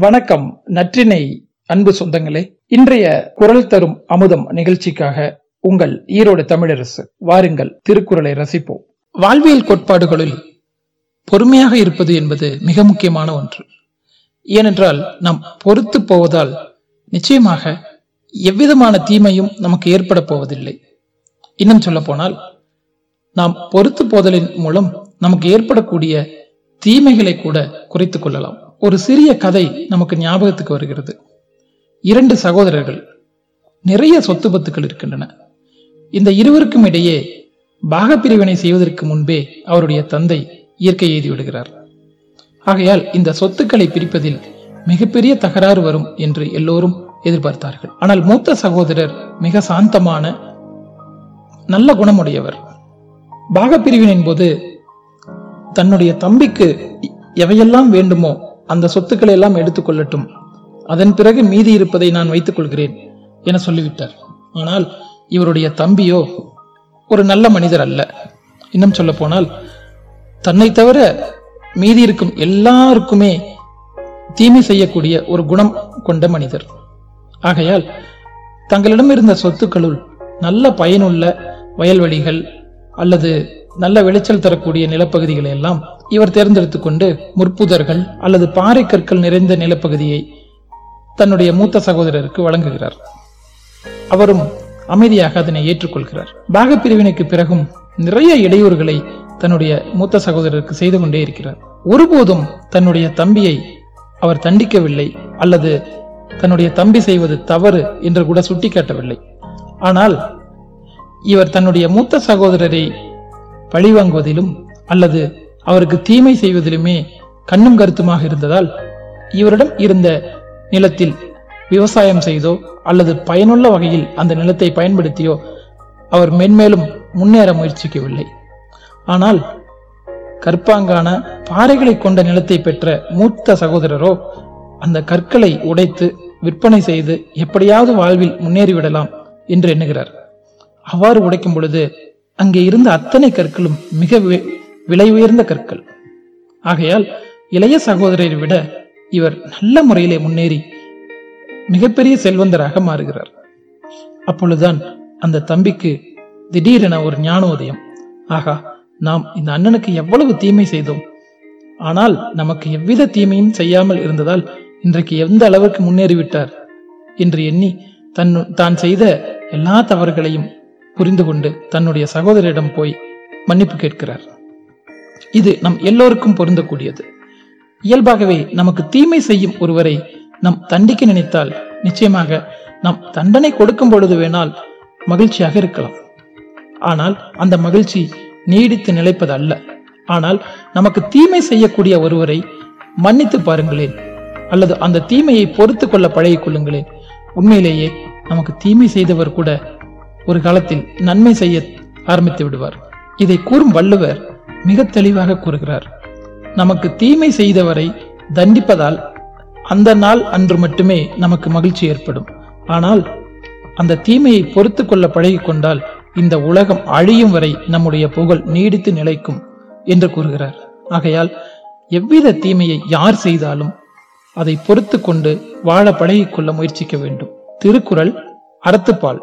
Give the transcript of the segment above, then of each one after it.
வணக்கம் நற்றினை அன்பு சொந்தங்களே. இன்றைய குரல் தரும் அமுதம் நிகழ்ச்சிக்காக உங்கள் ஈரோடு தமிழரசு வாருங்கள் திருக்குறளை ரசிப்போம். வாழ்வியல் கோட்பாடுகளில் பொறுமையாக இருப்பது என்பது மிக முக்கியமான ஒன்று. ஏனென்றால் நாம் பொறுத்து போவதால் நிச்சயமாக எவ்விதமான தீமையும் நமக்கு ஏற்பட போவதில்லை. இன்னும் சொல்ல போனால் நாம் பொறுத்து போதலின் மூலம் நமக்கு ஏற்படக்கூடிய தீமைகளை கூட குறைத்துக் கொள்ளலாம். ஒரு சிறிய கதை நமக்கு ஞாபகத்துக்கு வருகிறது. இரண்டு சகோதரர்கள் நிறைய சொத்து பத்துக்கள் இருக்கின்றன. இந்த இருவருக்கும் இடையே பாகப்பிரிவினை செய்வதற்கு முன்பே அவருடைய தந்தை இயற்கை எழுதி விடுகிறார். ஆகையால் இந்த சொத்துக்களை பிரிப்பதில் மிகப்பெரிய தகராறு வரும் என்று எல்லோரும் எதிர்பார்த்தார்கள். ஆனால் மூத்த சகோதரர் மிக சாந்தமான நல்ல குணமுடையவர். பாகப்பிரிவினின் போது தன்னுடைய தம்பிக்கு எவையெல்லாம் வேண்டுமோ அந்த சொத்துக்களை எல்லாம் எடுத்துக்கொள்ளட்டும். அதன் பிறகு மீதி இருப்பதை நான் வைத்துக் கொள்கிறேன் என சொல்லிவிட்டார். ஆனால் இவருடைய தம்பியோ ஒரு நல்ல மனிதர் அல்ல. இன்னும் சொல்ல போனால் தன்னை தவிர மீதி இருக்கும் எல்லாருக்குமே தீமை செய்யக்கூடிய ஒரு குணம் கொண்ட மனிதர். ஆகையால் தங்களிடம் இருந்த சொத்துக்களுள் நல்ல பயனுள்ள வயல்வெளிகள் அல்லது நல்ல விளைச்சல் தரக்கூடிய நிலப்பகுதிகளை எல்லாம் இவர் தேர்ந்தெடுத்துக் கொண்டு முற்புதர்கள் அல்லது பாறை கற்கள் நிறைந்த நிலப்பகுதியை தன்னுடைய மூத்த சகோதரருக்கு வழங்குகிறார். அவரும் அமைதியாக அதனை ஏற்றுக்கொள்கிறார். பாகப்பிரிவினைக்கு பிறகும் நிறைய இடையூறுகளை தன்னுடைய மூத்த சகோதரருக்கு செய்து கொண்டே இருக்கிறார். ஒருபோதும் தன்னுடைய தம்பியை அவர் தண்டிக்கவில்லை அல்லது தன்னுடைய தம்பி செய்வது தவறு என்று கூட சுட்டிக்காட்டவில்லை. ஆனால் இவர் தன்னுடைய மூத்த சகோதரரை பழிவாங்குவதிலும் அல்லது அவருக்கு தீமை செய்வதிலுமே கண்ணும் கருத்துமாக இருந்ததால் இவரிடம் இருந்த நிலத்தில் விவசாயம் செய்தோ அல்லது பயனுள்ள வகையில் அந்த நிலத்தை பயன்படுத்தியோ அவர் மென்மேலும் முன்னேற முயற்சிக்கவில்லை. ஆனால் கற்பாங்கான பாறைகளை கொண்ட நிலத்தை பெற்ற மூத்த சகோதரரோ அந்த கற்களை உடைத்து விற்பனை செய்து எப்படியாவது வாழ்வில் முன்னேறிவிடலாம் என்று எண்ணுகிறார். அவ்வாறு உடைக்கும் பொழுது அங்கே இருந்த அத்தனை கற்களும் மிக விலை உயர்ந்த கற்கள். ஆகையால் இளைய சகோதரரை விட இவர் நல்ல முறையிலே முன்னேறி மிகப்பெரிய செல்வந்தராக மாறுகிறார். அப்பொழுதுதான் அந்த தம்பிக்கு திடீரென ஒரு ஞானோதயம். ஆகா நாம் இந்த அண்ணனுக்கு எவ்வளவு தீமை செய்தோம். ஆனால் நமக்கு எவ்வித தீமையும் செய்யாமல் இருந்ததால் இன்றைக்கு எந்த அளவுக்கு முன்னேறிவிட்டார் என்று எண்ணி தன் தான் செய்த எல்லா தவறுகளையும் புரிந்து கொண்டு தன்னுடைய சகோதரியிடம் போய் மன்னிப்பு கேட்கிறார். இது நம் எல்லோருக்கும் பொருந்தக்கூடியது. இயல்பாகவே நமக்கு தீமை செய்யும் ஒருவரை நம் தண்டிக்க நினைத்தால் நிச்சயமாக நாம் தண்டனை கொடுக்கும் பொழுது வேணால் மகிழ்ச்சியாக இருக்கலாம். ஆனால் அந்த மகிழ்ச்சி நீடித்து நிலைப்பது அல்ல ஆனால் நமக்கு தீமை செய்யக்கூடிய ஒருவரை மன்னித்து பாருங்களேன். அல்லது அந்த தீமையை பொறுத்து கொள்ள பழகிக் கொள்ளுங்களேன். உண்மையிலேயே நமக்கு தீமை செய்தவர் கூட ஒரு காலத்தில் நன்மை செய்ய ஆரம்பித்து விடுவார். இதை கூறும் வள்ளுவர் மிக தெளிவாக கூறுகிறார். நமக்கு தீமை செய்தவரை தண்டிப்பதால் அந்த நாள் அன்று மட்டுமே நமக்கு மகிழ்ச்சி ஏற்படும். ஆனால் அந்த தீமையை பொறுத்து கொள்ள பழகிக்கொண்டால் இந்த உலகம் அழியும் வரை நம்முடைய புகழ் நீடித்து நிலைக்கும் என்று கூறுகிறார். ஆகையால் எவ்வித தீமையை யார் செய்தாலும் அதை பொறுத்து கொண்டு வாழ பழகிக்கொள்ள முயற்சிக்க வேண்டும். திருக்குறள் அறத்துப்பால்.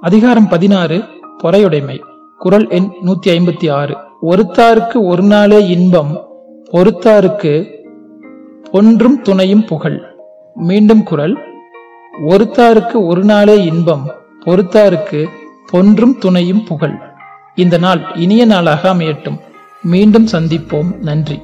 அதிகாரம் பதினாறு பொறையுடைமை. குரல் எண் நூத்தி ஐம்பத்தி ஆறு. ஒருத்தாருக்கு ஒரு நாளே இன்பம் பொறுத்தாருக்கு ஒன்றும் துணையும் புகழ். மீண்டும் குரல் ஒருத்தாருக்கு ஒரு நாளே இன்பம் பொறுத்தாருக்கு பொன்றும் துணையும் புகழ். இந்த நாள் இனிய நாளாக அமையட்டும். மீண்டும் சந்திப்போம். நன்றி.